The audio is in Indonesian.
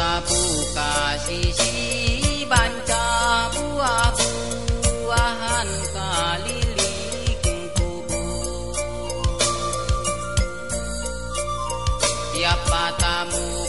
Sapuka sisi banca buah-buahan kaliling kubur Tiap matamu